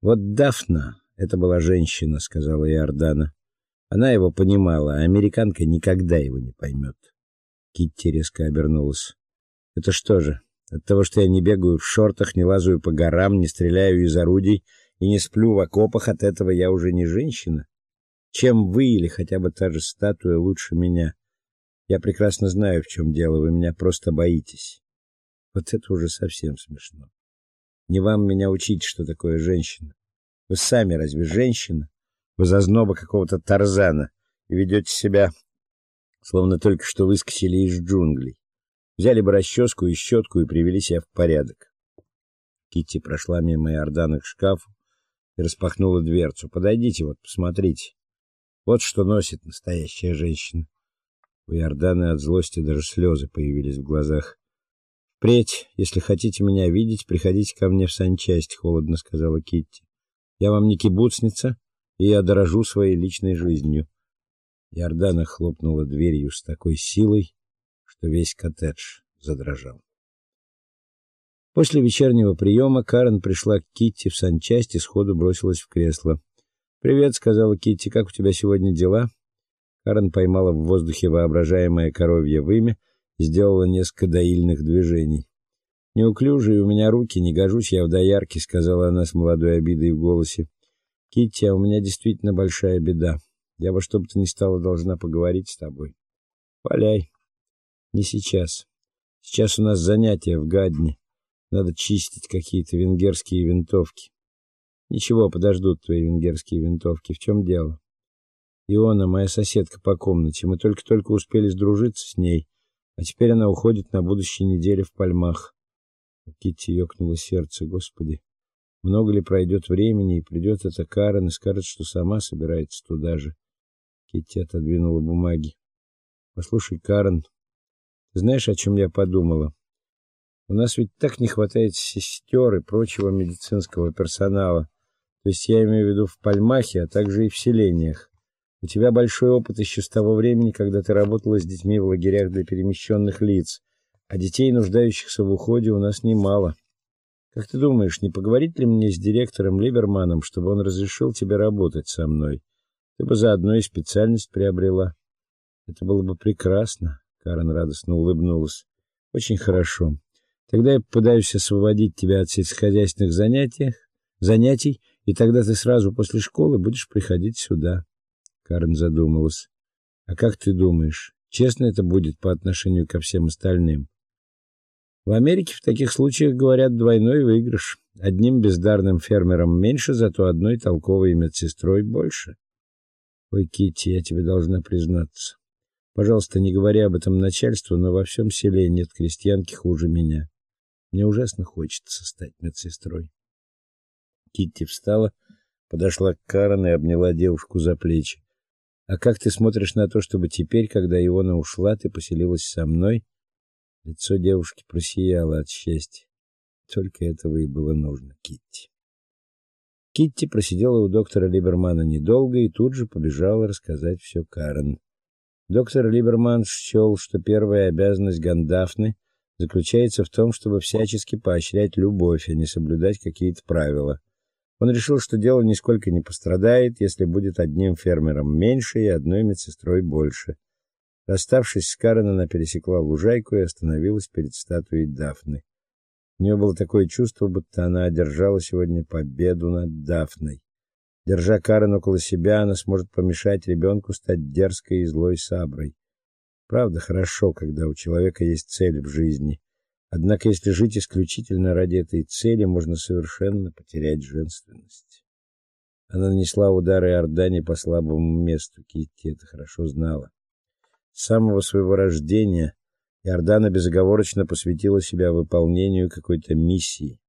Вот Дафна, это была женщина, сказала Иордана. Она его понимала, а американка никогда его не поймет. Китти резко обернулась. Это что же? От того, что я не бегаю в шортах, не лазаю по горам, не стреляю из орудий и не сплю в окопах, от этого я уже не женщина? Чем вы или хотя бы та же статуя лучше меня? Я прекрасно знаю, в чем дело, вы меня просто боитесь. Вот это уже совсем смешно. Не вам меня учить, что такое женщина. Вы сами разве женщина? Вы зазноба какого-то Тарзана и ведете себя словно только что выскочили из джунглей. Взяли бы расческу и щетку и привели себя в порядок. Китти прошла мимо Иордана к шкафу и распахнула дверцу. Подойдите вот, посмотрите. Вот что носит настоящая женщина. У Иорданы от злости даже слезы появились в глазах. Впредь, если хотите меня видеть, приходите ко мне в санчасть, холодно сказала Китти. Я вам не кибуцница, и я дорожу своей личной жизнью. Иордана хлопнула дверью с такой силой, что весь коттедж задрожал. После вечернего приема Карен пришла к Китти в санчасть и сходу бросилась в кресло. "Привет", сказала Китти. "Как у тебя сегодня дела?" Карен поймала в воздухе воображаемое коровье вымя сделала несколько доильных движений. "Неуклюжие у меня руки, не гожусь я в доярке", сказала она с молодой обидой в голосе. "Китти, а у меня действительно большая беда. Я во что бы то ни стало должна поговорить с тобой. Валяй. Не сейчас. Сейчас у нас занятия в Гадне. Надо чистить какие-то венгерские винтовки. Ничего, подождут твои венгерские винтовки. В чем дело? Иона, моя соседка по комнате. Мы только-только успели сдружиться с ней, а теперь она уходит на будущей неделе в Пальмах. У Китти ёкнуло сердце, Господи. Много ли пройдет времени, и придет эта Карен и скажет, что сама собирается туда же. Китти отодвинула бумаги. Послушай, Карен, знаешь, о чем я подумала? У нас ведь так не хватает сестер и прочего медицинского персонала. То есть я имею в виду в Пальмахе, а также и в селениях. У тебя большой опыт еще с того времени, когда ты работала с детьми в лагерях для перемещенных лиц, а детей, нуждающихся в уходе, у нас немало. Как ты думаешь, не поговорить ли мне с директором Либерманом, чтобы он разрешил тебе работать со мной? Ты бы заодно и специальность приобрела. Это было бы прекрасно, Карен радостно улыбнулась. Очень хорошо. Тогда я попытаюсь освободить тебя от сельскохозяйственных занятий, занятий, и тогда ты сразу после школы будешь приходить сюда. Карен задумалась. А как ты думаешь, честно это будет по отношению ко всем остальным? В Америке в таких случаях говорят двойной выигрыш. Одним бездарным фермером меньше, зато одной толковой медсестрой больше. Ой, Китти, я тебе должна признаться. Пожалуйста, не говори об этом начальству, но во всем селе нет крестьянки хуже меня. Мне ужасно хочется стать медсестрой. Китти встала, подошла к Карен и обняла девушку за плечи. А как ты смотришь на то, чтобы теперь, когда Иона ушла, ты поселилась со мной? Лицо девушки просияло от счастья. Только этого и было нужно, Китти. Китти просидела у доктора Либермана недолго и тут же побежала рассказать все Карен. Доктор Либерман счел, что первая обязанность Гандафны заключается в том, чтобы всячески поощрять любовь, а не соблюдать какие-то правила. Он решил, что дело нисколько не пострадает, если будет одним фермером меньше и одной медсестрой больше. Расставшись с Карен, она пересекла лужайку и остановилась перед статуей Дафны. У нее было такое чувство, будто она одержала сегодня победу над Дафной. Держа Карен около себя, она сможет помешать ребенку стать дерзкой и злой саброй. Правда, хорошо, когда у человека есть цель в жизни. Однако, если жить исключительно ради этой цели, можно совершенно потерять женственность. Она нанесла удары Иордане по слабому месту, Китти это хорошо знала. С самого своего рождения Иордана безоговорочно посвятила себя выполнению какой-то миссии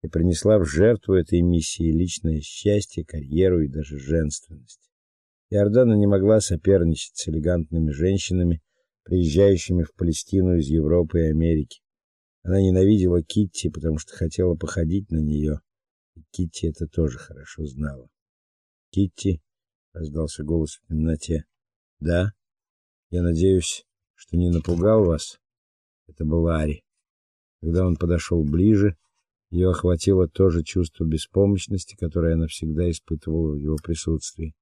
и принесла в жертву этой миссии личное счастье, карьеру и даже женственность. Иордана не могла соперничать с элегантными женщинами, приезжающими в Палестину из Европы и Америки. Она ненавидела Китти, потому что хотела походить на нее. И Китти это тоже хорошо знала. Китти раздался голос в темноте. Да. Я надеюсь, что не напугал вас. Это был Ари. Когда он подошел ближе, Ее охватило то же чувство беспомощности, которое она всегда испытывала в его присутствии.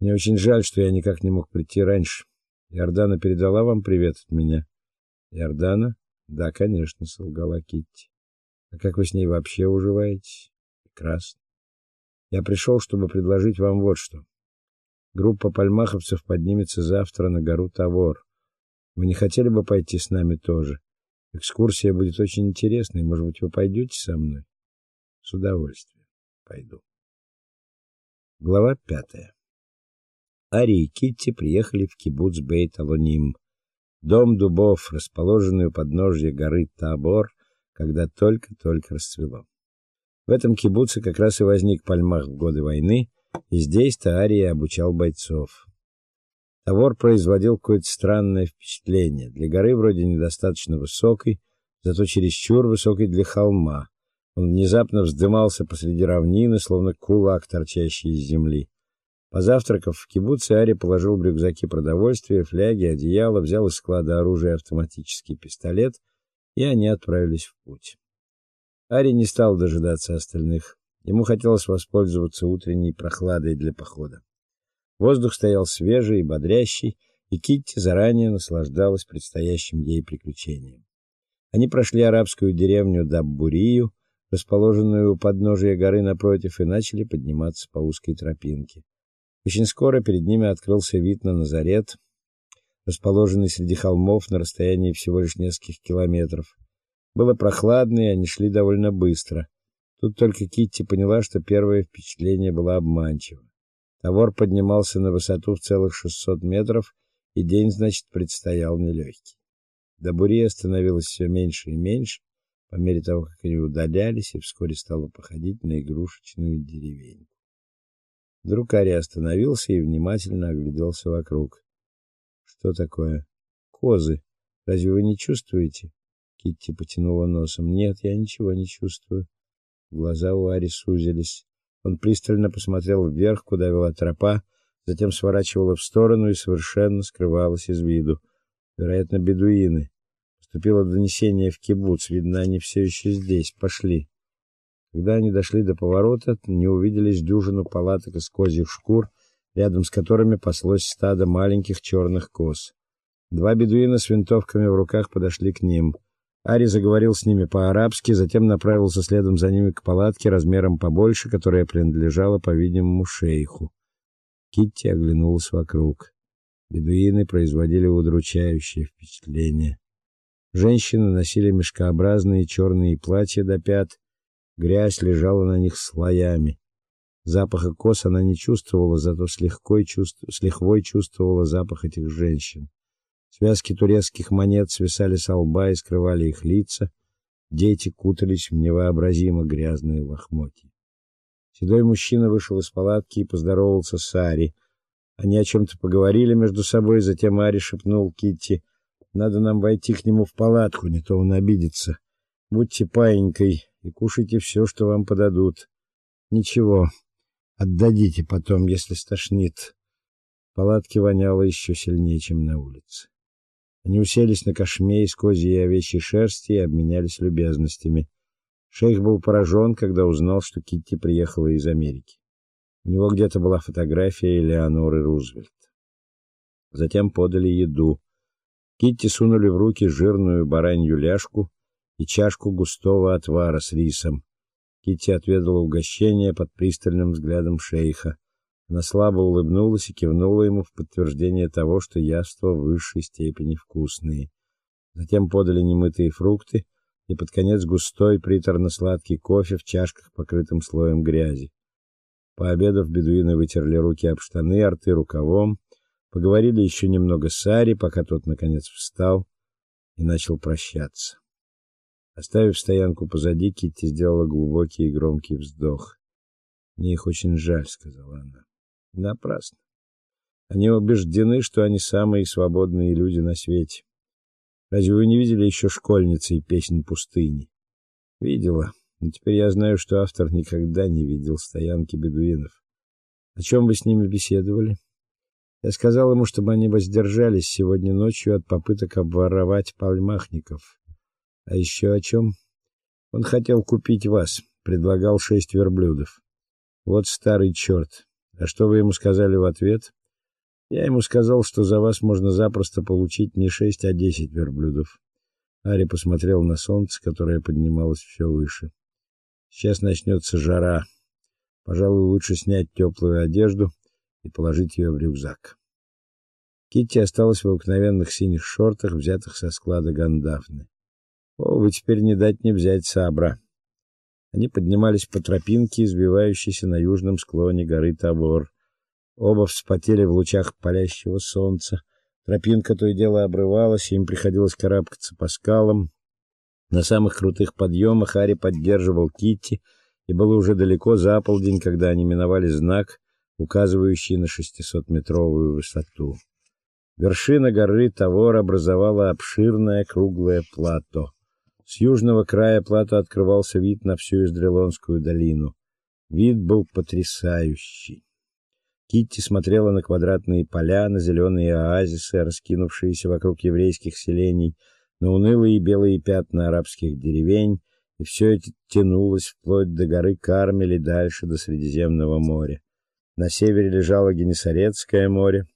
Мне очень жаль, что я никак не мог прийти раньше. Иордана передала вам привет от меня. Иордана? Да, конечно, солгала Китти. А как вы с ней вообще уживаете? Прекрасно. Я пришел, чтобы предложить вам вот что. Группа пальмаховцев поднимется завтра на гору Тавор. Вы не хотели бы пойти с нами тоже? Экскурсия будет очень интересной. Может быть, вы пойдете со мной? С удовольствием. Пойду. Глава пятая. Ари и Китти приехали в кибуц Бейт-Алоним, дом дубов, расположенный у подножья горы Табор, когда только-только расцвело. В этом кибуце как раз и возник Пальмах в годы войны, и здесь-то Ария обучал бойцов. Тавор производил какое-то странное впечатление. Для горы вроде недостаточно высокой, зато чересчур высокой для холма. Он внезапно вздымался посреди равнины, словно кулак, торчащий из земли. Позавтракав в кибуце, Ари положил в рюкзаки продовольствие, фляги, одеяло, взял из склада оружия автоматический пистолет, и они отправились в путь. Ари не стал дожидаться остальных. Ему хотелось воспользоваться утренней прохладой для похода. Воздух стоял свежий и бодрящий, и Китти заранее наслаждалась предстоящим ей приключением. Они прошли арабскую деревню Даббурию, расположенную у подножия горы напротив, и начали подниматься по узкой тропинке. Очень скоро перед ними открылся вид на Назарет, расположенный среди холмов на расстоянии всего лишь нескольких километров. Было прохладно, и они шли довольно быстро. Тут только Китти поняла, что первое впечатление было обманчиво. Тавор поднимался на высоту в целых 600 метров, и день, значит, предстоял нелегкий. Добурия становилось все меньше и меньше, по мере того, как они удалялись, и вскоре стало походить на игрушечную деревеньку. Вдруг Ари остановился и внимательно огляделся вокруг. Что такое? Козы. Разве вы не чувствуете? Китти потянула носом. Нет, я ничего не чувствую. Глаза у Ари сузились. Он пристально посмотрел вверх, куда вела тропа, затем сворачивала в сторону и совершенно скрывалась из виду. Вероятно, бедуины. Поступило донесение в кибуц, видно, они все еще здесь. Пошли. Когда они дошли до поворота, не увиделись дюжину палаток из козьих шкур, рядом с которыми паслось стадо маленьких черных коз. Два бедуина с винтовками в руках подошли к ним. Ари заговорил с ними по-арабски, затем направился следом за ними к палатке размером побольше, которая принадлежала, по-видимому, шейху. Китти оглянулась вокруг. Бедуины производили удручающее впечатление. Женщины носили мешкообразные черные платья до пят, грязь лежала на них слоями. Запаха кос она не чувствовала, зато с легкой чувств... с лихвой чувствовала запах этих женщин. Связки турецких монет свисали с лба и скрывали их лица. Дети кутались в невообразимо грязные лохмотья. Седой мужчина вышел из палатки и поздоровался с Ари. Они о чем то поговорили между собой, затем Ари шепнул Китти: "Надо нам войти к нему в палатку, не то он обидится. Будьте паенькой и кушайте все, что вам подадут. Ничего, отдадите потом, если стошнит". В палатке воняло еще сильнее, чем на улице. Они уселись на кошме из козьей и овечьей шерсти и обменялись любезностями. Шейх был поражен, когда узнал, что Китти приехала из Америки. У него где-то была фотография Элеоноры Рузвельт. Затем подали еду. Китти сунули в руки жирную баранью ляжку и чашку густого отвара с рисом. Китти отведала угощение под пристальным взглядом шейха. Она слабо улыбнулась и кивнула ему в подтверждение того, что яства в высшей степени вкусные. Затем подали немытые фрукты и под конец густой приторно-сладкий кофе в чашках, покрытым слоем грязи. Пообедав, бедуины вытерли руки об штаны, а рты рукавом, поговорили еще немного с Ари, пока тот наконец встал и начал прощаться. Оставив стоянку позади, Китти сделала глубокий и громкий вздох. "Мне их очень жаль", сказала она. Напрасно. Они убеждены, что они самые свободные люди на свете. Разве вы не видели еще школьницы и песнь пустыни? Видела. Но теперь я знаю, что автор никогда не видел стоянки бедуинов. О чем вы с ними беседовали? Я сказал ему, чтобы они воздержались сегодня ночью от попыток обворовать пальмахников. А еще о чем? Он хотел купить вас, предлагал шесть верблюдов. Вот старый черт. А что вы ему сказали в ответ? Я ему сказал, что за вас можно запросто получить не шесть, а десять верблюдов. Ари посмотрел на солнце, которое поднималось все выше. Сейчас начнется жара. Пожалуй, лучше снять теплую одежду и положить ее в рюкзак. Китти осталась в обыкновенных синих шортах, взятых со склада Гандафны. О, вы теперь не дать не взять Сабра. Они поднимались по тропинке, избивающейся на южном склоне горы Табор. Оба вспотели в лучах палящего солнца. Тропинка то и дело обрывалась, и им приходилось карабкаться по скалам. На самых крутых подъемах Ари поддерживал Китти, и было уже далеко за полдень, когда они миновали знак, указывающий на шестисотметровую высоту. Вершина горы Тавор образовала обширное круглое плато. С южного края плато открывался вид на всю Издрелонскую долину. Вид был потрясающий. Китти смотрела на квадратные поля, на зеленые оазисы, раскинувшиеся вокруг еврейских селений, на унылые белые пятна арабских деревень, и все это тянулось вплоть до горы Кармель и дальше до Средиземного моря. На севере лежало Генесаретское море,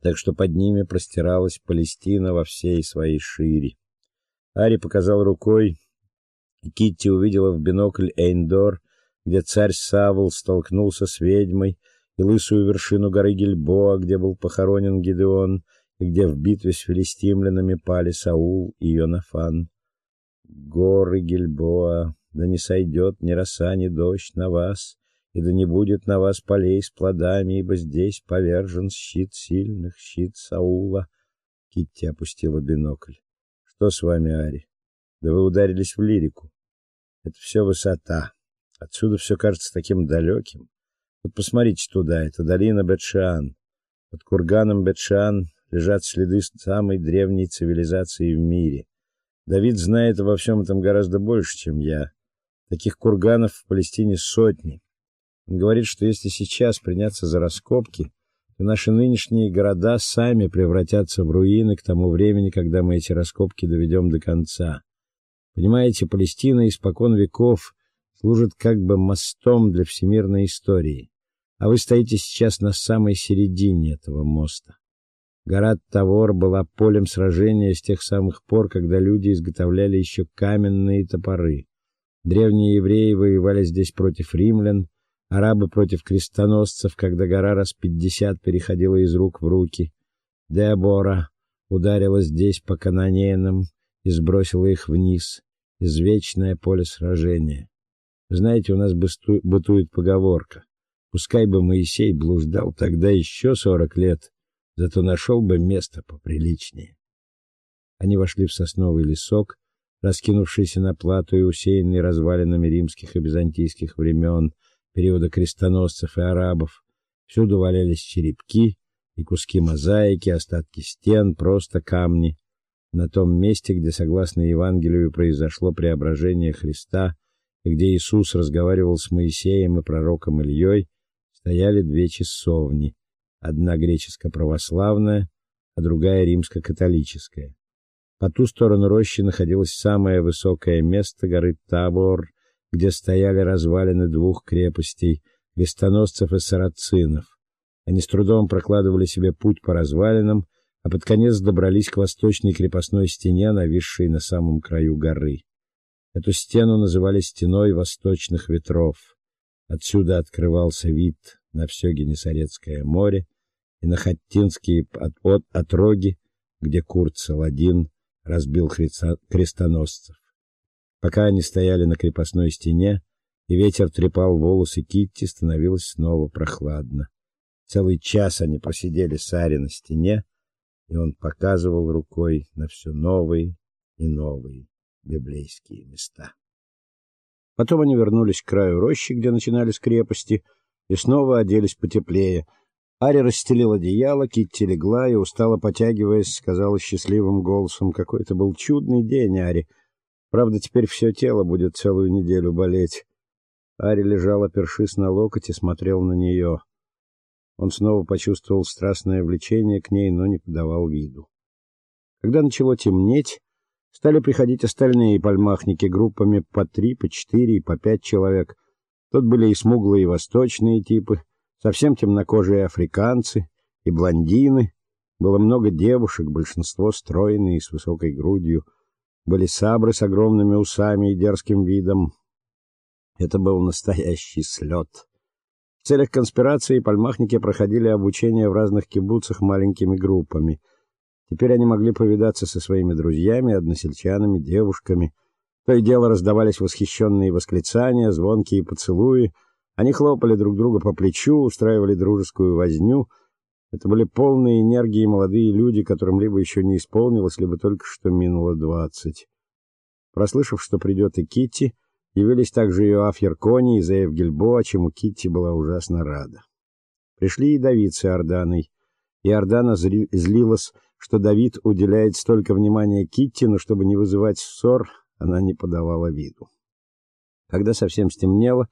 так что под ними простиралась Палестина во всей своей шире. Ари показал рукой, Китти увидела в бинокль Эйндор, где царь Савл столкнулся с ведьмой, и лысую вершину горы Гильбоа, где был похоронен Гедеон, и где в битве с филистимлянами пали Саул и Йонафан. Горы Гильбоа, да не сойдет ни роса, ни дождь на вас, и да не будет на вас полей с плодами, ибо здесь повержен щит сильных, щит Саула. Китти опустила бинокль. Что с вами, Ари? Да вы ударились в лирику. Это все высота. Отсюда все кажется таким далеким. Вот посмотрите туда, это долина Бетшан. Под курганом Бетшан лежат следы самой древней цивилизации в мире. Давид знает обо всем этом гораздо больше, чем я. Таких курганов в Палестине сотни. Он говорит, что если сейчас приняться за раскопки, то наши нынешние города сами превратятся в руины к тому времени, когда мы эти раскопки доведем до конца. Понимаете, Палестина испокон веков служит как бы мостом для всемирной истории а вы стоите сейчас на самой середине этого моста. Гора Тавор была полем сражения с тех самых пор, когда люди изготовляли еще каменные топоры. Древние евреи воевали здесь против римлян, арабы против крестоносцев, когда гора раз пятьдесят переходила из рук в руки. Дебора ударила здесь по канонеянам и сбросила их вниз. Извечное поле сражения. Знаете, у нас бытует поговорка: Пускай бы Моисей блуждал тогда еще сорок лет, зато нашел бы место поприличнее. Они вошли в сосновый лесок, раскинувшийся на плато и усеянный развалинами римских и византийских времен, периода крестоносцев и арабов. Всюду валялись черепки и куски мозаики, остатки стен, просто камни. На том месте, где, согласно Евангелию, произошло преображение Христа, и где Иисус разговаривал с Моисеем и пророком Ильей, стояли две часовни, одна греческо-православная, а другая римско-католическая. По ту сторону рощи находилось самое высокое место горы Табор, где стояли развалины двух крепостей вестоносцев и сарацинов. Они с трудом прокладывали себе путь по развалинам, а под конец добрались к восточной крепостной стене, нависшей на самом краю горы. Эту стену называли стеной восточных ветров. Отсюда открывался вид на все Генесарецкое море и на Хаттинские от, от, отроги, где Курт Саладин разбил крестоносцев. Пока они стояли на крепостной стене, и ветер трепал волосы Китти, становилось снова прохладно. Целый час они просидели с Ари на стене, и он показывал рукой на все новые и новые библейские места. Потом они вернулись к краю рощи, где начинались крепости, и снова оделись потеплее. Ари расстелил одеяло, Китти легла и, устало потягиваясь, сказала счастливым голосом, какой это был чудный день, Ари. Правда, теперь все тело будет целую неделю болеть. Ари лежал, опершись на локоть, и смотрел на нее. Он снова почувствовал страстное влечение к ней, но не подавал виду. Когда начало темнеть, Стали приходить остальные пальмахники группами по три, по четыре и по пять человек. Тут были и смуглые, и восточные типы, совсем темнокожие африканцы и блондины. Было много девушек, большинство стройные и с высокой грудью. Были сабры с огромными усами и дерзким видом. Это был настоящий слет. В целях конспирации пальмахники проходили обучение в разных кибуцах маленькими группами — Теперь они могли повидаться со своими друзьями, односельчанами, девушками. То и дело раздавались восхищенные восклицания, звонкие поцелуи. Они хлопали друг друга по плечу, устраивали дружескую возню. Это были полные энергии молодые люди, которым либо еще не исполнилось, либо только что минуло двадцать. Прослышав, что придет и Китти, явились также Иоаф Яркони и Зеев Гильбоа, чему Китти была ужасно рада. Пришли и Давид с Иорданой. Иордана злилась что Давид уделяет столько внимания Китти, но чтобы не вызывать ссор, она не подавала виду. Когда совсем стемнело,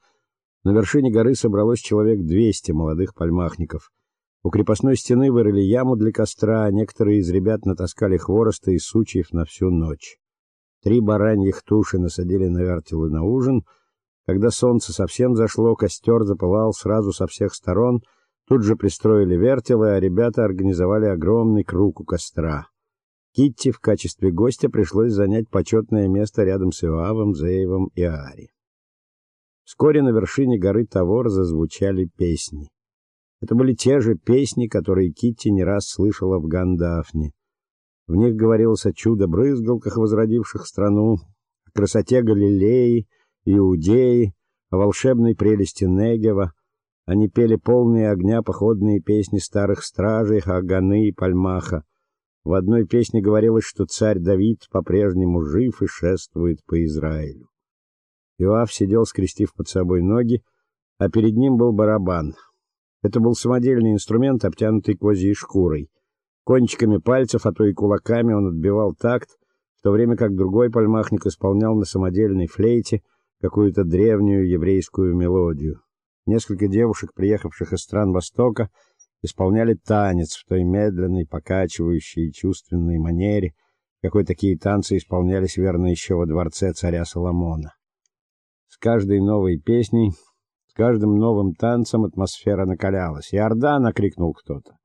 на вершине горы собралось человек двести молодых пальмахников. У крепостной стены вырыли яму для костра, а некоторые из ребят натаскали хвороста и сучьев на всю ночь. Три бараньих туши насадили на вертелы на ужин. Когда солнце совсем зашло, костер запылал сразу со всех сторон — Тут же пристроили вертелы, а ребята организовали огромный круг у костра. Китти в качестве гостя пришлось занять почетное место рядом с Иоавом, Зеевом и Аари. Вскоре на вершине горы Тавор зазвучали песни. Это были те же песни, которые Китти не раз слышала в Гандафне. В них говорилось о чудо-брызгалках, возродивших страну, о красоте Галилеи, Иудеи, о волшебной прелести Негева, они пели полные огня походные песни старых стражей Хаганы и Пальмаха. В одной песне говорилось, что царь Давид по-прежнему жив и шествует по Израилю. Иоав сидел, скрестив под собой ноги, а перед ним был барабан. Это был самодельный инструмент, обтянутый козьей шкурой. Кончиками пальцев, а то и кулаками он отбивал такт, в то время как другой пальмахник исполнял на самодельной флейте какую-то древнюю еврейскую мелодию. Несколько девушек, приехавших из стран Востока, исполняли танец в той медленной, покачивающей чувственной манере, какой такие танцы исполнялись верно еще во дворце царя Соломона. С каждой новой песней, с каждым новым танцем атмосфера накалялась. «Иордана!» — крикнул кто-то.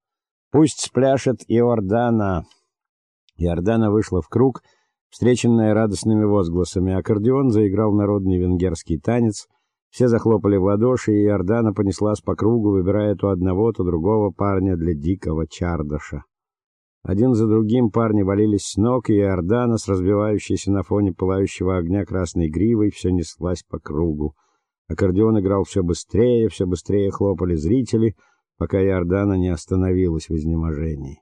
«Пусть спляшет Иордана!» Иордана вышла в круг, встреченная радостными возгласами. Аккордеон заиграл народный венгерский танец — все захлопали в ладоши, и Иордана понеслась по кругу, выбирая то одного, то другого парня для дикого чардаша. Один за другим парни валились с ног, и Иордана, с разбивающейся на фоне пылающего огня красной гривой, все неслась по кругу. Аккордеон играл все быстрее, все быстрее хлопали зрители, пока Иордана не остановилась в изнеможении.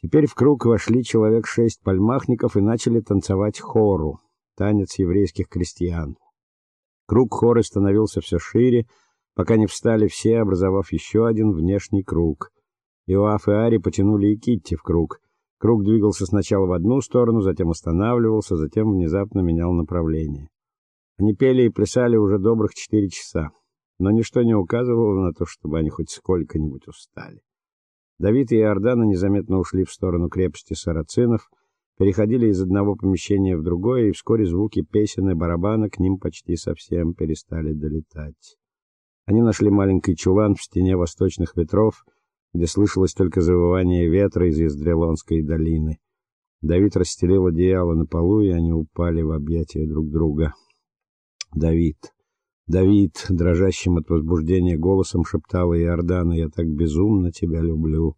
Теперь в круг вошли человек шесть пальмахников и начали танцевать хору, танец еврейских крестьян. Круг хоры становился все шире, пока не встали все, образовав еще один внешний круг. Иоаф и Ари потянули и Китти в круг. Круг двигался сначала в одну сторону, затем останавливался, затем внезапно менял направление. Они пели и плясали уже добрых четыре часа, но ничто не указывало на то, чтобы они хоть сколько-нибудь устали. Давид и Иордана незаметно ушли в сторону крепости сарацинов — переходили из одного помещения в другое, и вскоре звуки песен и барабана к ним почти совсем перестали долетать. Они нашли маленький чулан в стене восточных ветров, где слышалось только завывание ветра из Издрелонской долины. Давид расстелил одеяло на полу, и они упали в объятия друг друга. Давид, Давид, дрожащим от возбуждения голосом шептала Иордана: "Я так безумно тебя люблю".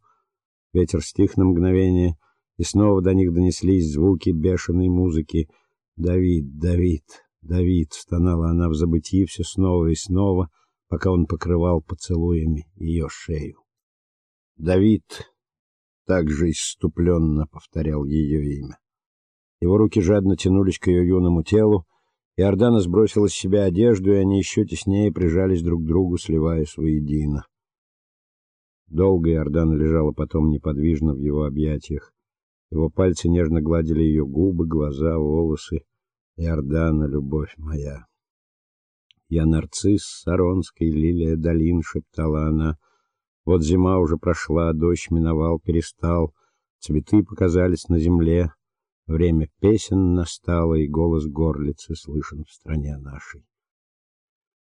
Ветер стих на мгновение, и снова до них донеслись звуки бешеной музыки. "Давид, Давид, Давид", стонала она в забытии все снова и снова, пока он покрывал поцелуями ее шею. "Давид", также исступленно повторял ее имя. Его руки жадно тянулись к ее юному телу, и Ордана сбросила с себя одежду, и они еще теснее прижались друг к другу, сливаясь воедино. Долго Иордана лежала потом неподвижно в его объятиях. Его пальцы нежно гладили ее губы, глаза, волосы. Иордана, любовь моя. Я нарцисс Саронской, лилия долин, шептала она. Вот зима уже прошла, дождь миновал, перестал, цветы показались на земле. Время песен настало, и голос горлицы слышен в стране нашей.